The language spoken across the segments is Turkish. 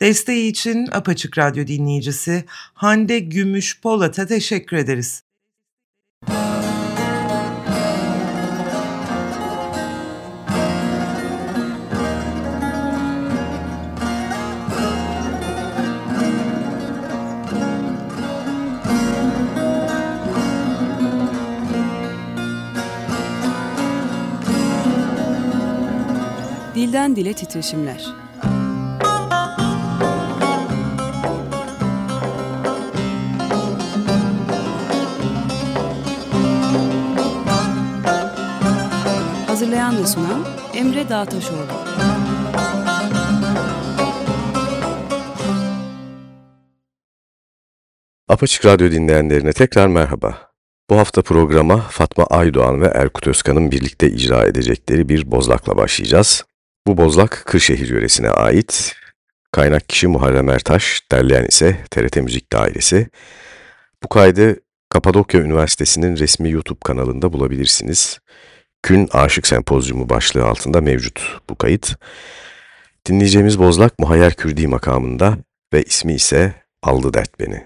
Desteği için Apaçık Radyo dinleyicisi Hande Gümüş Polat'a teşekkür ederiz. Dilden Dile Titreşimler Hazırlayan ve sunan Emre Dağtaşoğlu. Apaçık Radyo dinleyenlerine tekrar merhaba. Bu hafta programa Fatma Aydoğan ve Erkut Özkan'ın birlikte icra edecekleri bir bozlakla başlayacağız. Bu bozlak Kırşehir yöresine ait. Kaynak kişi Muharrem Ertaş, derleyen ise TRT Müzik Dairesi. Bu kaydı Kapadokya Üniversitesi'nin resmi YouTube kanalında bulabilirsiniz. Kün Aşık Sempozyumu başlığı altında mevcut bu kayıt. Dinleyeceğimiz bozlak Muhayyer Kürdi makamında ve ismi ise Aldı Dert Beni.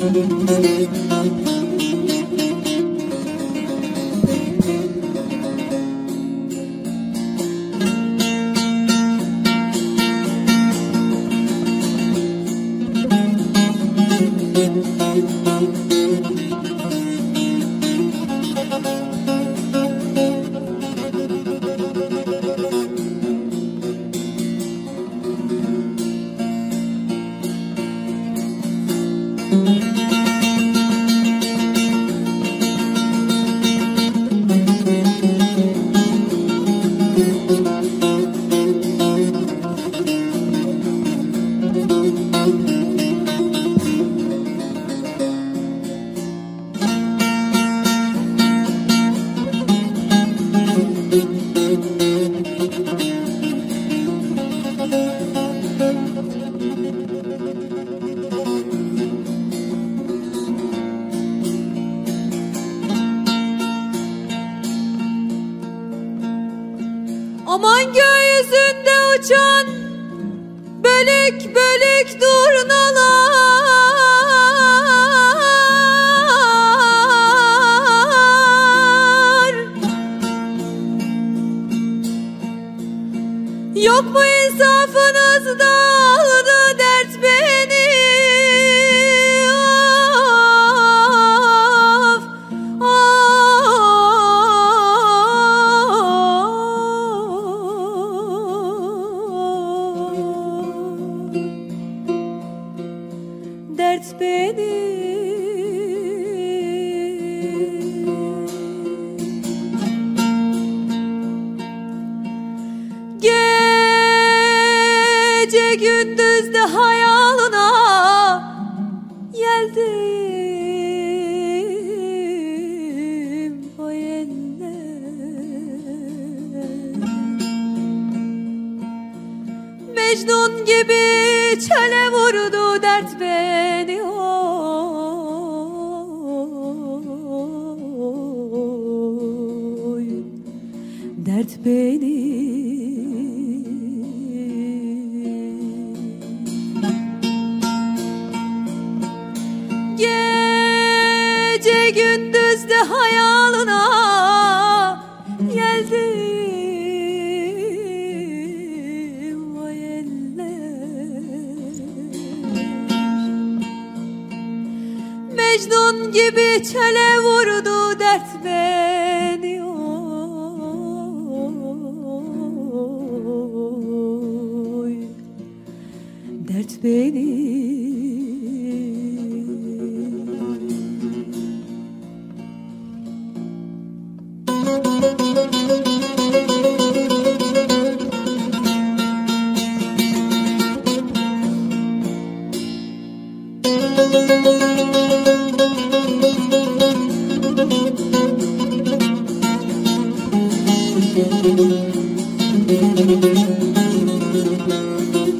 Müzik Dert beni Müzik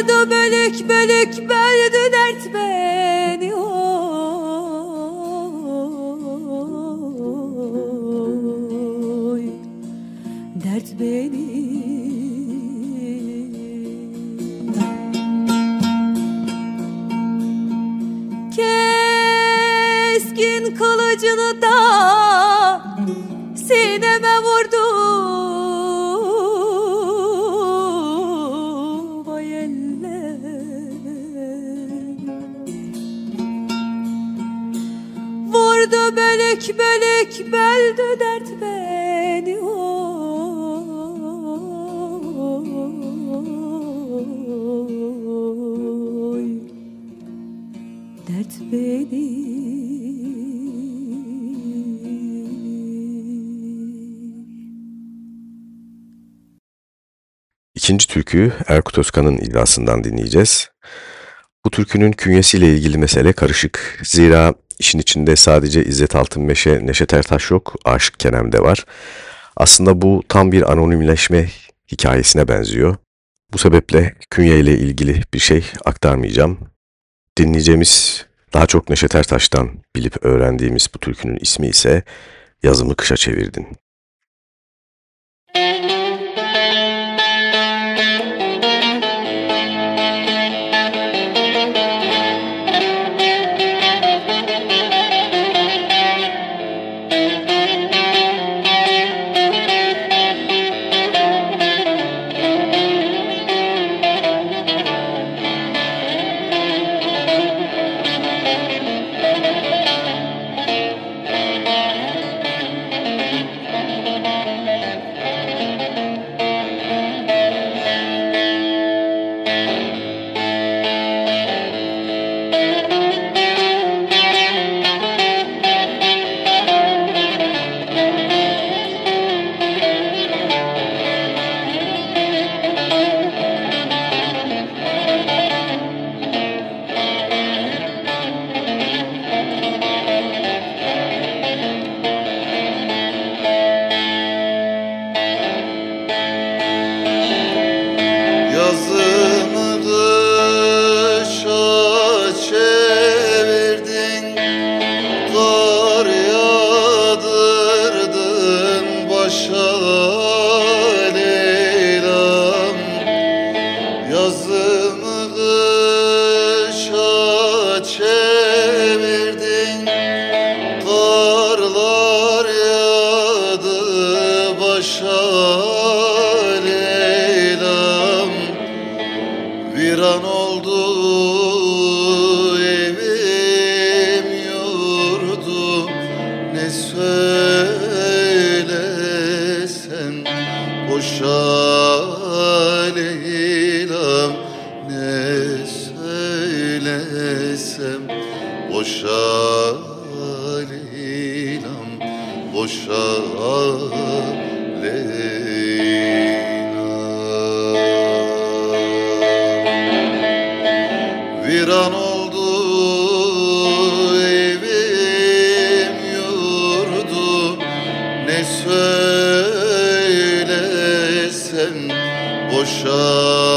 Vurdu bölük bölük böldü dert be. İkinci türküyü Erkut Özkan'ın iddiasından dinleyeceğiz. Bu türkünün künyesiyle ilgili mesele karışık. Zira işin içinde sadece İzzet Altınmeşe, Neşet Ertaş yok, Aşık Kenem de var. Aslında bu tam bir anonimleşme hikayesine benziyor. Bu sebeple künye ile ilgili bir şey aktarmayacağım. Dinleyeceğimiz daha çok Neşet Ertaş'tan bilip öğrendiğimiz bu türkünün ismi ise Yazımı Kışa Çevirdin. söylesem Boşa Leyla'm Boşa Leyla Viran oldu evim yurdu Ne söylesem Boşa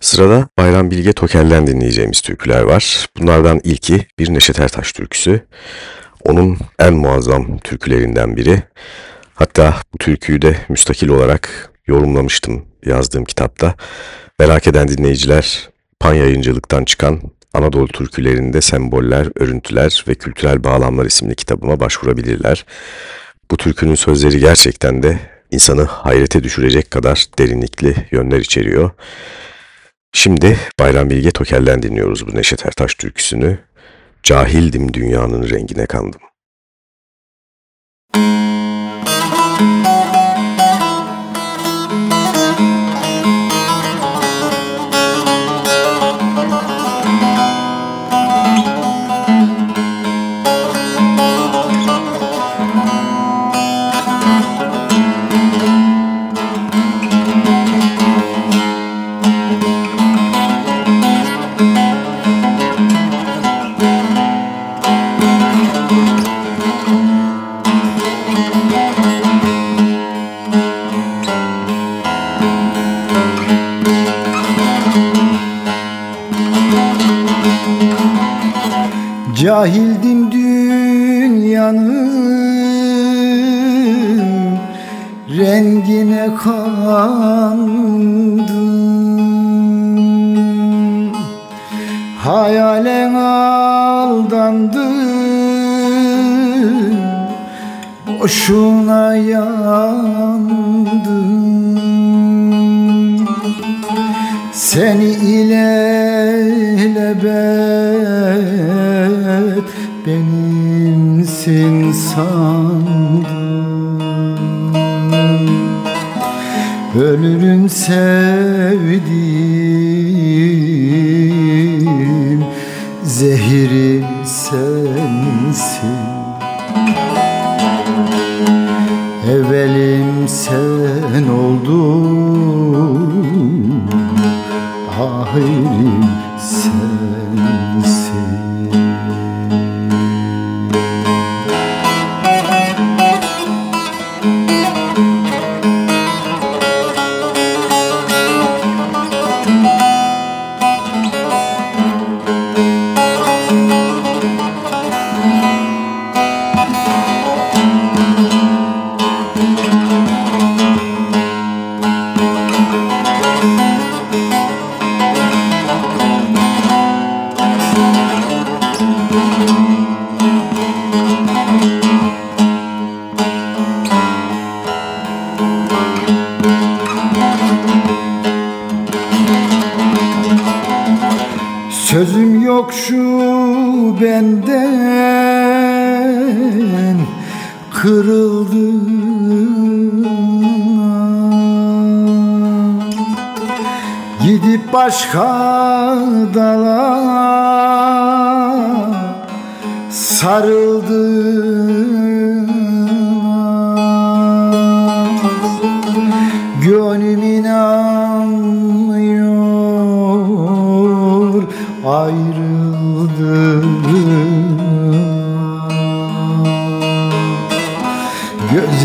Sırada Bayram Bilge Tokel'den dinleyeceğimiz türküler var. Bunlardan ilki bir Neşet Ertaş türküsü. Onun en muazzam türkülerinden biri. Hatta bu türküyü de müstakil olarak yorumlamıştım yazdığım kitapta. Merak eden dinleyiciler Pan yayıncılıktan çıkan Anadolu türkülerinde semboller, örüntüler ve kültürel bağlamlar isimli kitabıma başvurabilirler. Bu türkünün sözleri gerçekten de insanı hayrete düşürecek kadar derinlikli yönler içeriyor. Şimdi Bayram Bilge Tokel'den dinliyoruz bu Neşet Ertaş türküsünü. Cahildim dünyanın rengine kandım. Cahildim dünyanın rengine kandım. Hayalen aldandım Boşuna yandım. Seni ilelebet benimsin sandım Ölürüm sevdiğim Zehiri kırıldı. Gidip başka dala sarıldı. Gönlüm inanmıyor ayrıldım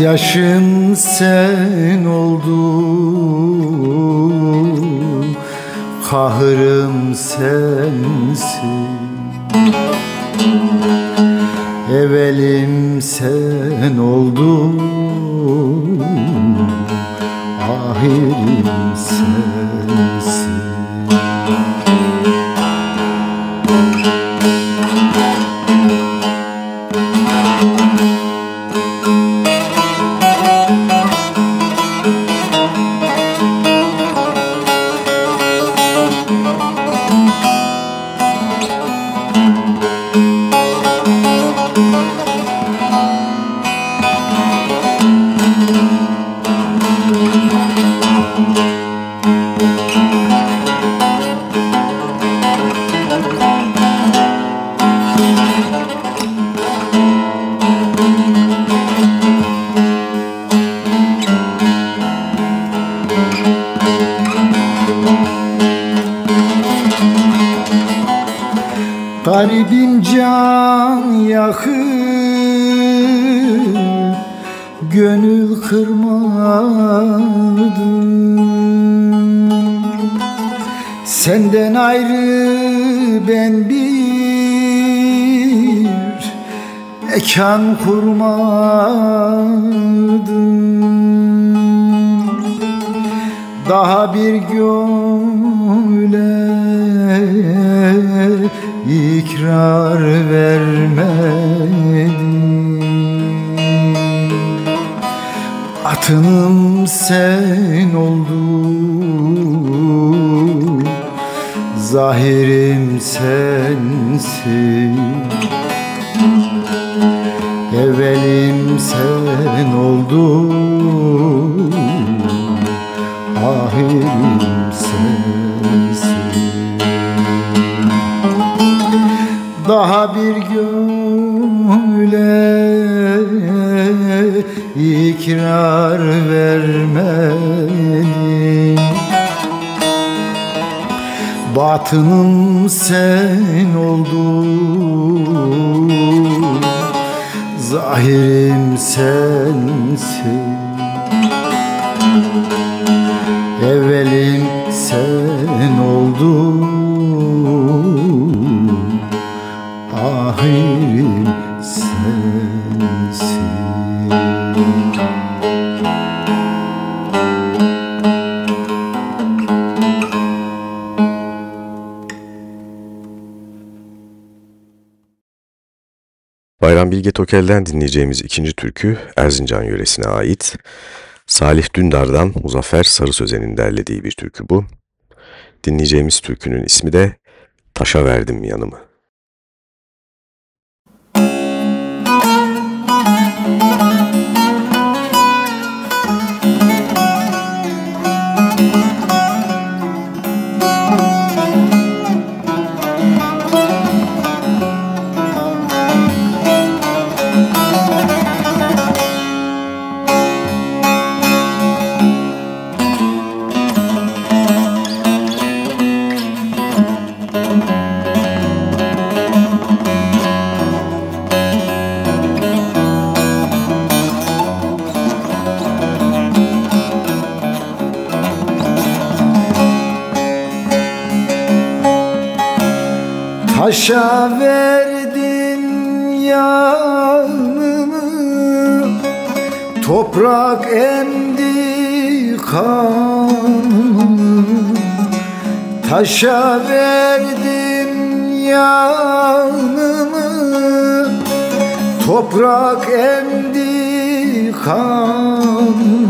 Gözyaşım sen oldun Kahırım sensin. Evelim sen oldun Ahirim sensin Garibim can yakıp Gönül kırmadım Senden ayrı ben bir mekan kurmadım. Daha bir gönle ikrar vermedim Atınım sen oldun. Zahirim sensin. Evvelim sen oldun. Ahirim Daha bir gönle ikrar vermedim Batınım sen oldun Zahirim sensin. Evvelim sen oldun Ahirim sensin Bayram Bilge Tokel'den dinleyeceğimiz ikinci türkü Erzincan yöresine ait. Salih Dündar'dan Muzaffer Sarı Sözen'in derlediği bir türkü bu. Dinleyeceğimiz türkünün ismi de Taşa Verdim Yanımı. Taşa verdin yanımı Toprak emdi kanımı. Taşa verdin yanımı Toprak emdi kanımı.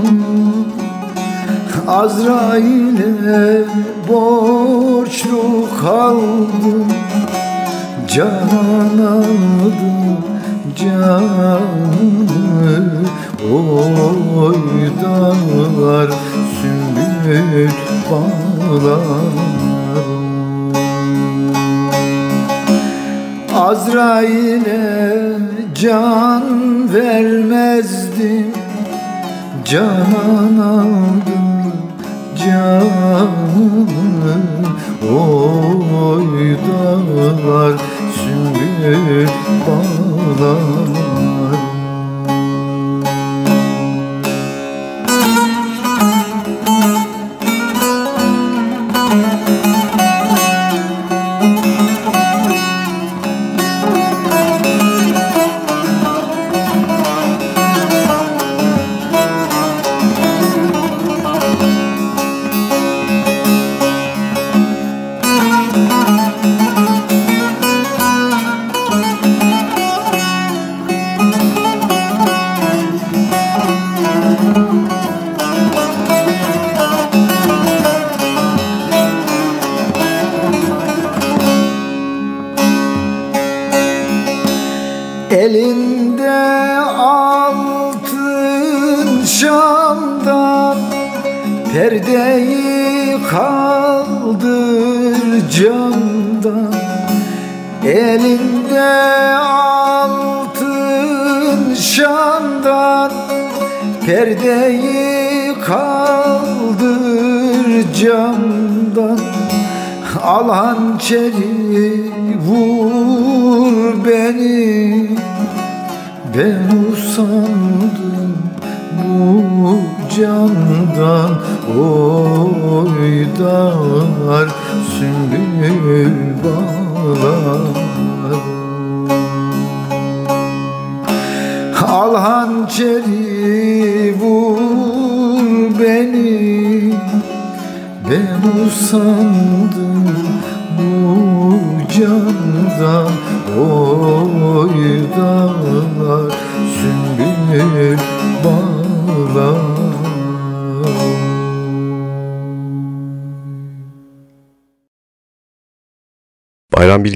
Azrail'e borçlu kaldım Canan aldı canımı Oy dağlar sümbül bağlar Azrail'e can vermezdim. Canan aldı canımı Oy dağlar sümbül Ben usandım bu candan. Oy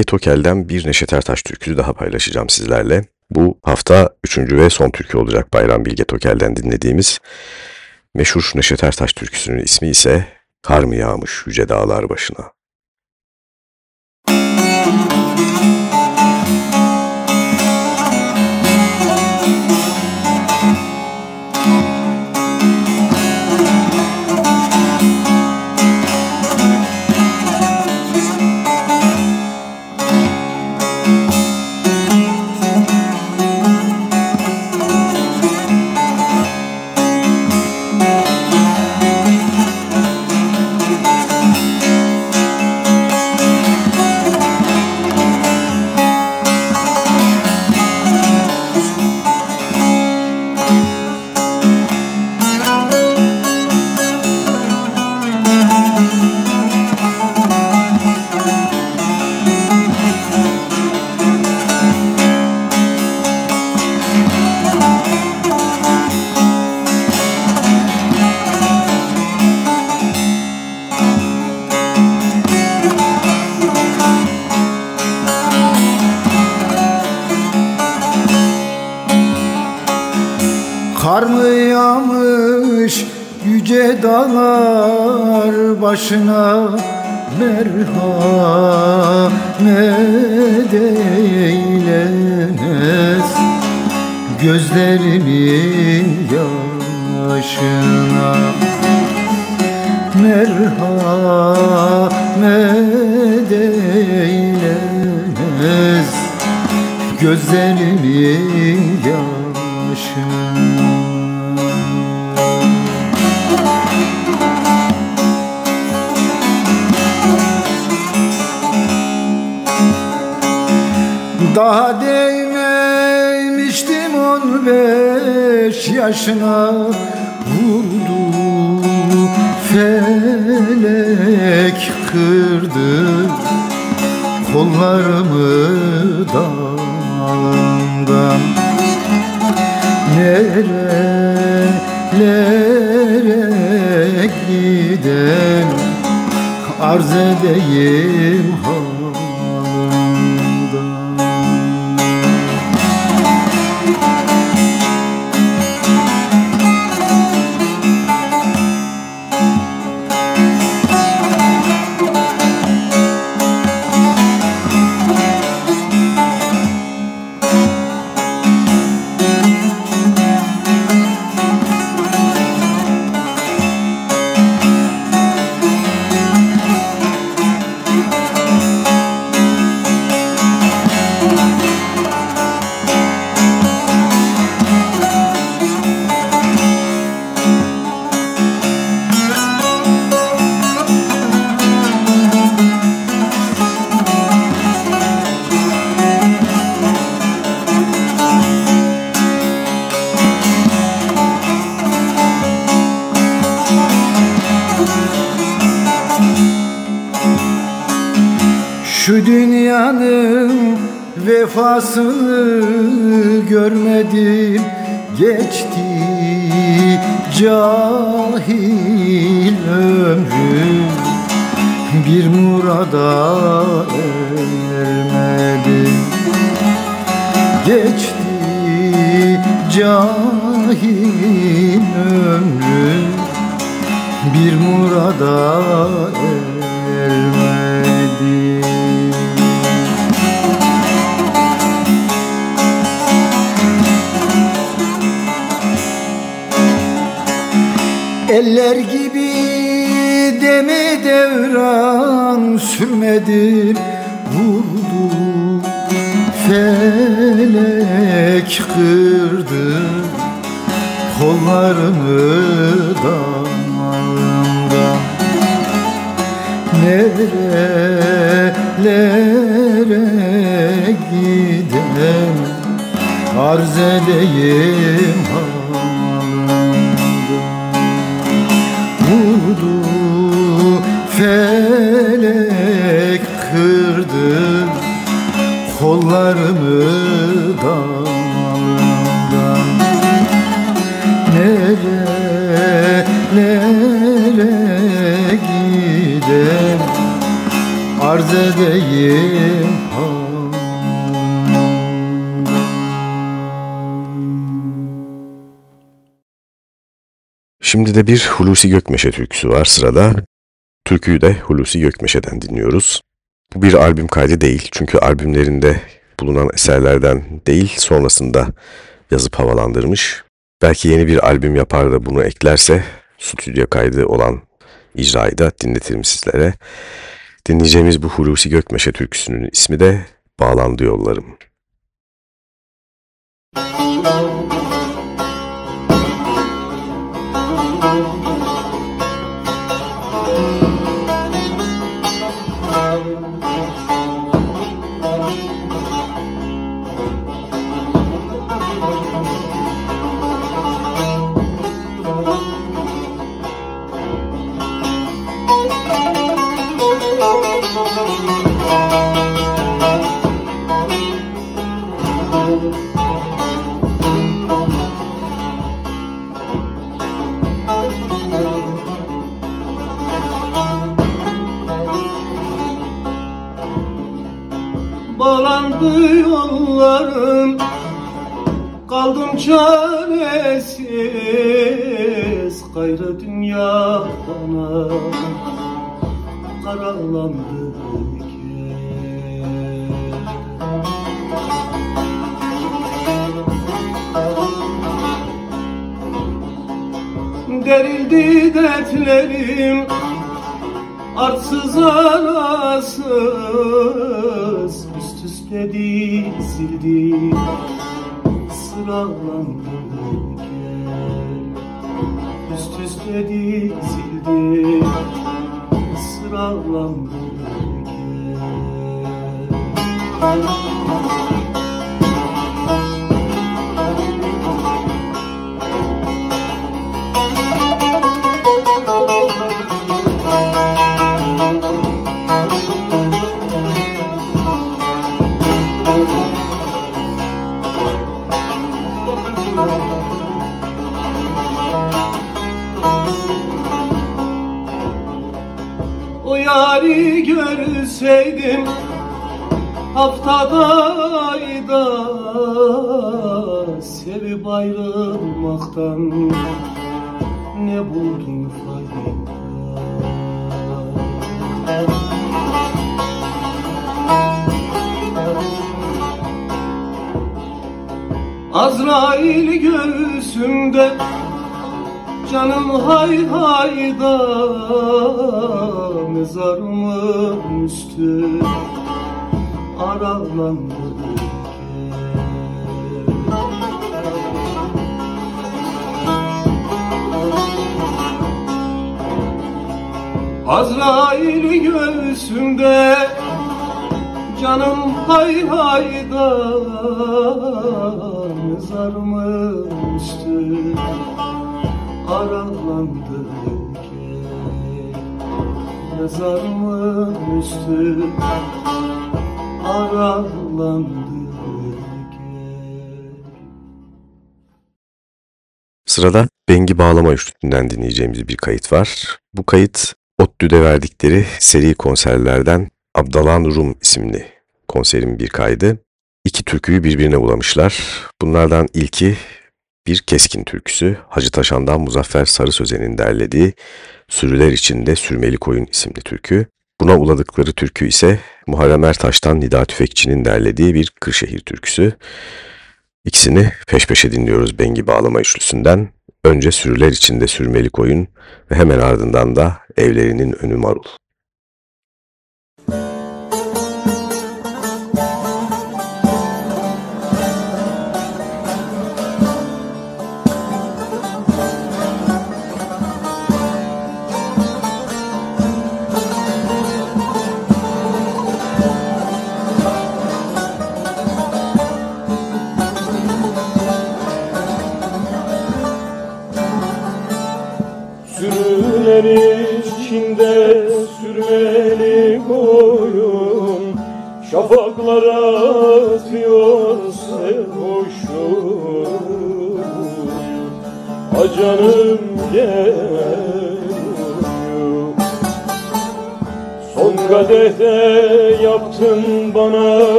Bilge Tokel'den bir Neşet Ertaş türküsü daha paylaşacağım sizlerle. Bu hafta üçüncü ve son türkü olacak Bayram Bilge Tokel'den dinlediğimiz. Meşhur Neşet Ertaş türküsünün ismi ise Kar mı yağmış yüce dağlar başına. Başına merhamet eylemez Gözlerimin yaşına merhamet eylemez Gözlerimin yaşına Daha değmemiştim on beş yaşına Vurdu felek kırdı Kollarımı dağından Nerelere gidem Arz edeyim Şu Kollarımı dağımdan Nerelere gidem arz edeyim Vurdu felek kırdı kollarımı dalından Nerelere gidem arz edeyim Şimdi de bir Hulusi Gökmeşe türküsü var sırada. Türküyü de Hulusi Gökmeşe'den dinliyoruz. Bu bir albüm kaydı değil çünkü albümlerinde bulunan eserlerden değil sonrasında yazıp havalandırmış. Belki yeni bir albüm yapar da bunu eklerse stüdyo kaydı olan icrayı da dinletirim sizlere. Dinleyeceğimiz bu Hulusi Gökmeşe türküsünün ismi de Bağlandı Yollarım. Müzik Bağlandı yollarım Kaldım çaresiz. Gayrı dünya bana Karalandı Derildi dertlerim Artsız arasız Üst üste dizildi Sıralandı gel Üst üste dizildi Sıralandı gel yari görseydim Haftada ayda sevip ayrılmaktan Ne buldum fayda? Azrail göğsümde Canım hay hayda Mezarımın üstü. Aralandı Azrail göğsümde Canım hay hayda Mezarımın üstü aralandı Mezarımın üstü aralandı Sırada Bengi Bağlama Üçlüsü'nden dinleyeceğimiz bir kayıt var. Bu kayıt ODTÜ'de verdikleri seri konserlerden Abdalan Rum isimli konserin bir kaydı. İki türküyü birbirine bulamışlar. Bunlardan ilki bir keskin türküsü Hacı Taşan'dan Muzaffer Sarı Sözen'in derlediği Sürüler içinde Sürmeli Koyun isimli türkü. Buna uladıkları türkü ise Muharrem Ertaş'tan Nida Tüfekçi'nin derlediği bir Kırşehir türküsü. İkisini peş peşe dinliyoruz Bengi Bağlama Üçlüsü'nden. Önce Sürüler içinde Sürmeli Koyun ve hemen ardından da Evlerinin Önü Marul.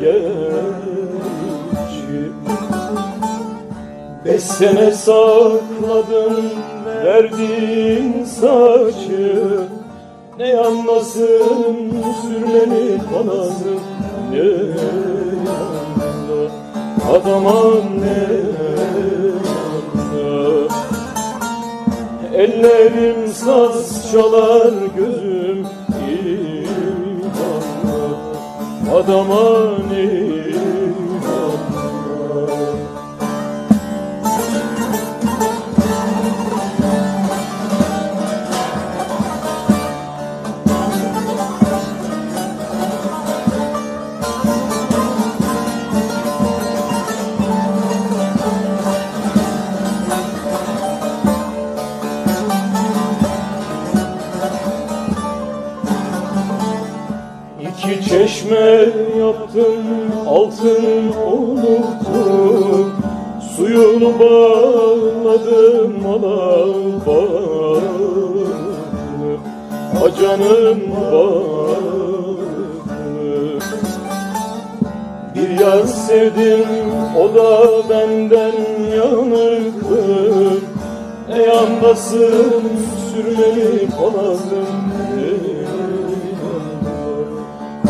Geçi Beş sene sakladın verdin saçı. Ne yanmasın sürmeli kanasın ne yanda Adama ne yanda Ellerim saz çalar gözüm Adama ne çeşme yaptım altın olurdu Suyunu bağladım ana bağlı Acanın bağlı Bir yar sevdim o da benden yanıktı Ne yandasın sürmeli palazım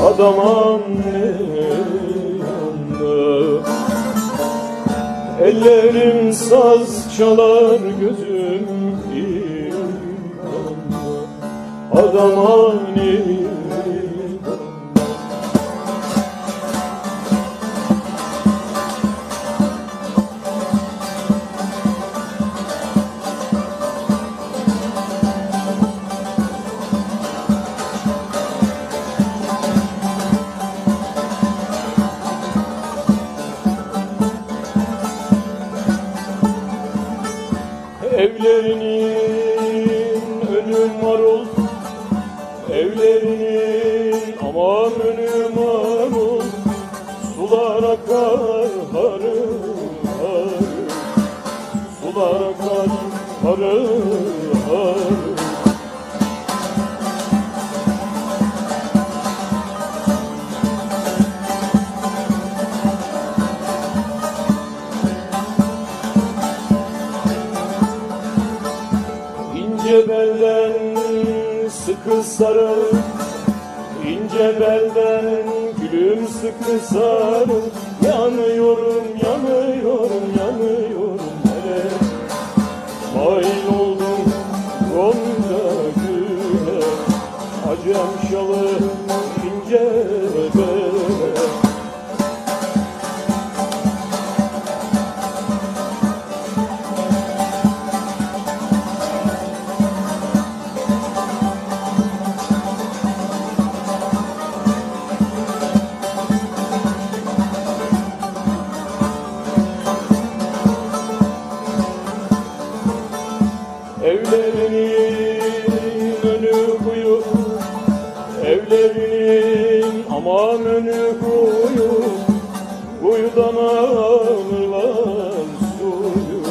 ne yanda Adamam ne yanda Ellerim saz çalar gözüm yanda Adamam ne Evlerinin önü kuyu. Evlerinin aman önü kuyu. Kuyudan alırlar suyu.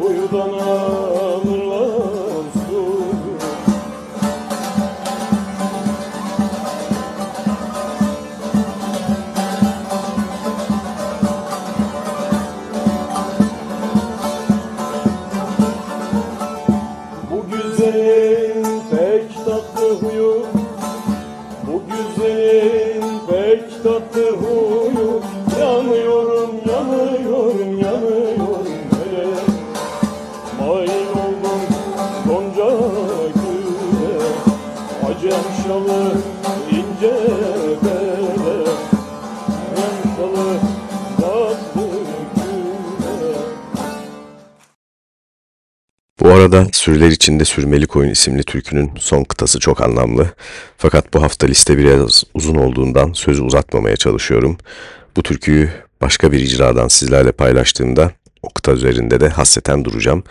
Kuyudan alırlar Sürüler içinde Sürmeli Koyun isimli türkünün son kıtası çok anlamlı. Fakat bu hafta liste biraz uzun olduğundan sözü uzatmamaya çalışıyorum. Bu türküyü başka bir icradan sizlerle paylaştığımda o kıta üzerinde de hasreten duracağım.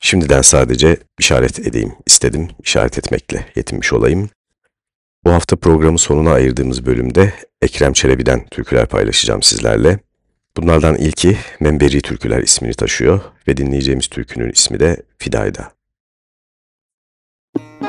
Şimdiden sadece işaret edeyim istedim. İşaret etmekle yetinmiş olayım. Bu hafta programı sonuna ayırdığımız bölümde Ekrem Çelebi'den türküler paylaşacağım sizlerle. Bunlardan ilki Memberi Türküler ismini taşıyor ve dinleyeceğimiz türkünün ismi de Fidayda. Göde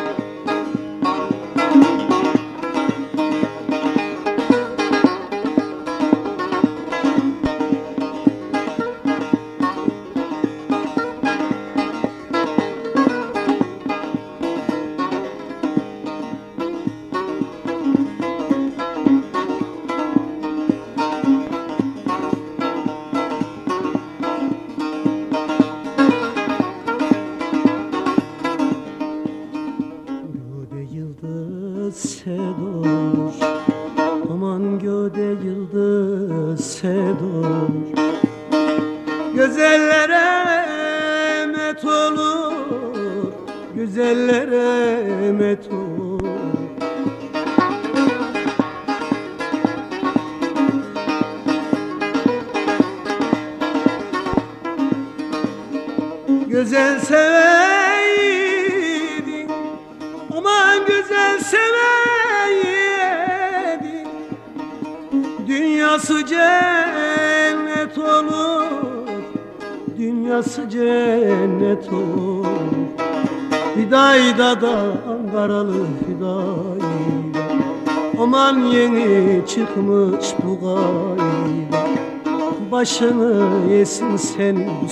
Yesin sen bu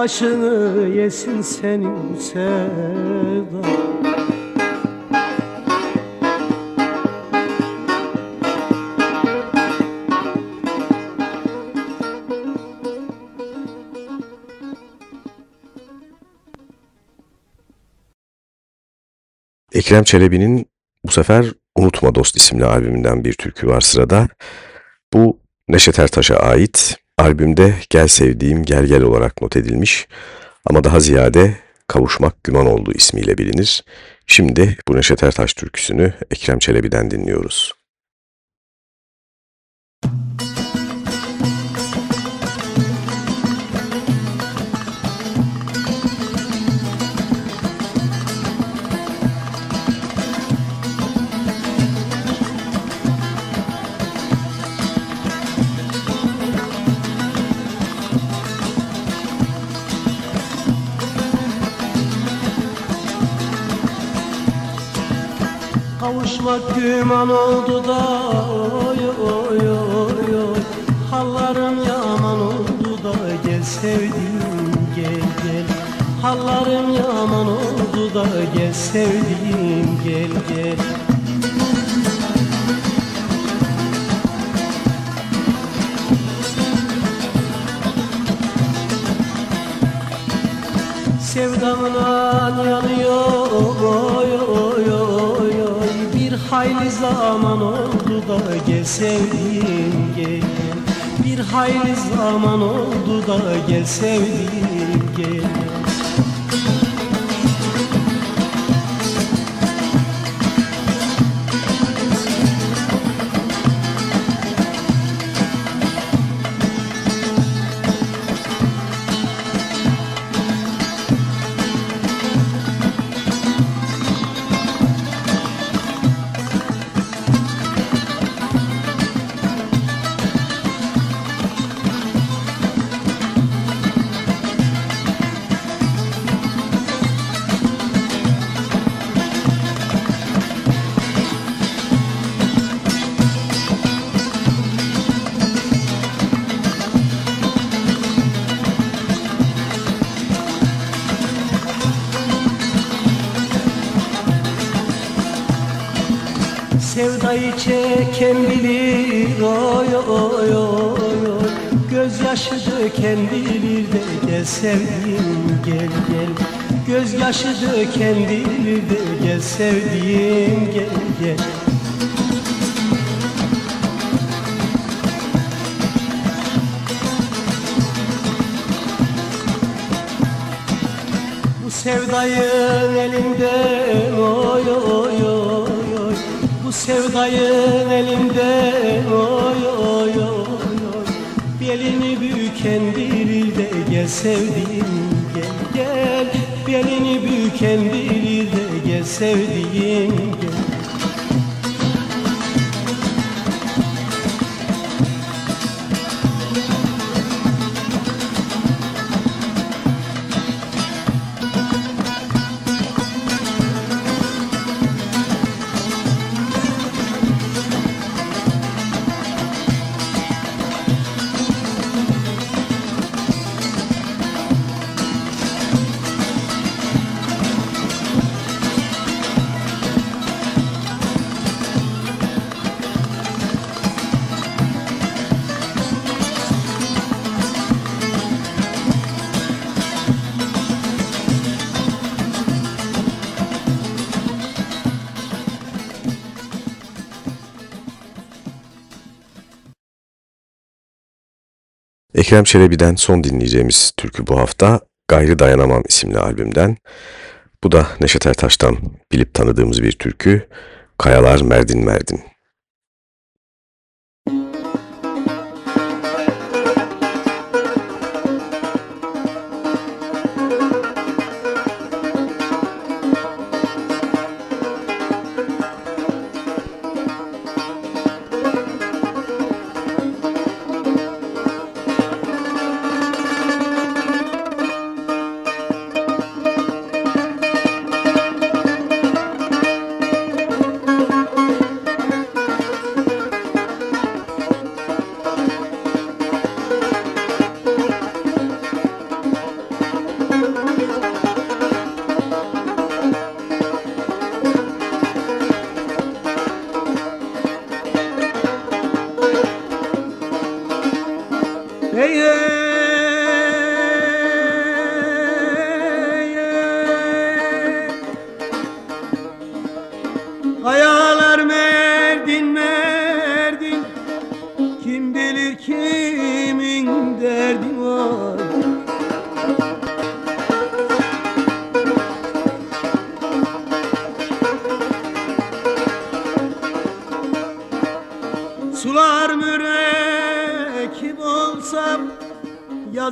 Başını yesin senin sevda Ekrem Çelebi'nin bu sefer Unutma Dost isimli albümünden bir türkü var sırada. Bu Neşet Ertaş'a ait. Albümde Gel Sevdiğim Gel Gel olarak not edilmiş. Ama daha ziyade Kavuşmak Güman olduğu ismiyle bilinir. Şimdi bu Neşet Ertaş türküsünü Ekrem Çelebi'den dinliyoruz. Kavuşmak güman oldu da oy oy oy oy. Hallarım yaman oldu da sevdiğim gel gel. Hallarım yaman oldu da gel sevdiğim gel gel. Sevdamla yanıyor hayli zaman oldu da gel sevdiğim gel. Bir hayli zaman oldu da gel sevdiğim gel Sevdayı çeken bilir oy oy oy oy. Gözyaşı döken bilir de gel sevdiğim gel gel. Gözyaşı döken bilir de gel sevdiğim gel gel. Bu sevdayın elinden sevdayın elinden oy oy oy oy. Belini büken de gel sevdiğim gel gel. Belini büken de gel sevdiğim Ekrem Çelebi'den son dinleyeceğimiz türkü bu hafta Gayrı Dayanamam isimli albümden. Bu da Neşet Ertaş'tan bilip tanıdığımız bir türkü. Kayalar Merdin Merdin.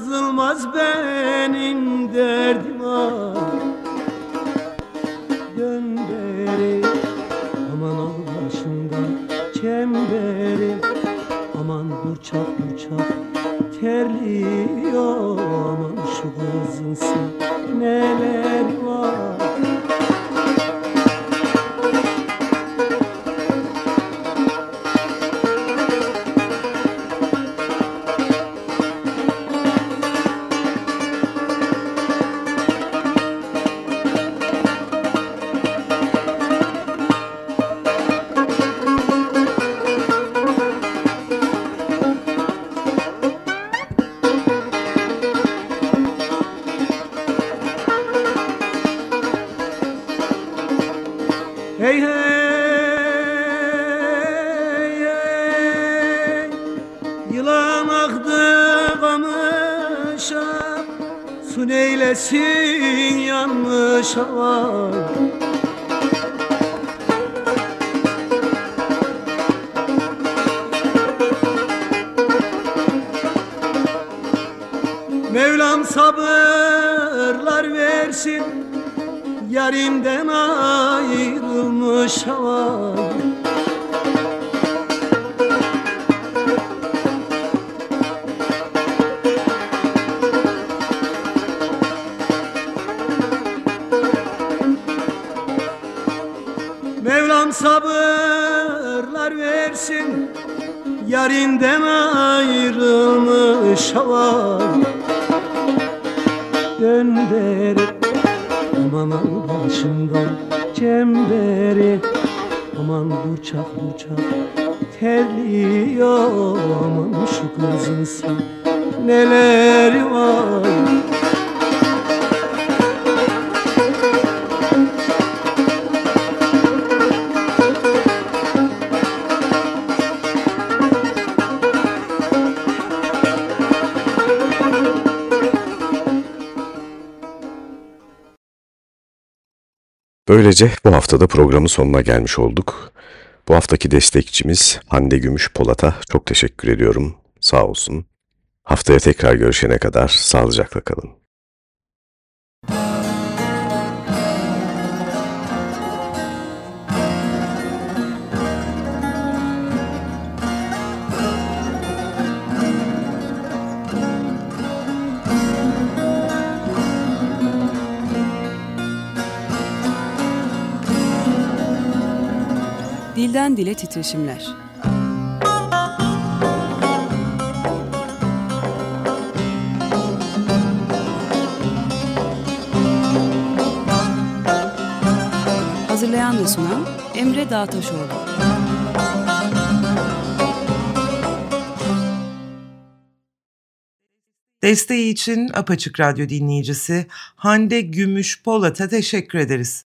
Yazılmaz benim derdim ah. Dön beri aman al başından çemberi. Aman burçak burçak terliyor Aman şu kızın neler var Yarinden ayrılmış hava. Gönder aman al başımdan çemberi. Aman burçak burçak terliyor Aman şu kızın neleri var Böylece bu haftada programın sonuna gelmiş olduk. Bu haftaki destekçimiz Hande Gümüş Polat'a çok teşekkür ediyorum. Sağ olsun. Haftaya tekrar görüşene kadar sağlıcakla kalın. Dilden dile titreşimler. Hazırlayan ve sunan Emre Dağtaşoğlu. Desteği için Apaçık Radyo dinleyicisi Hande Gümüş Polat'a teşekkür ederiz.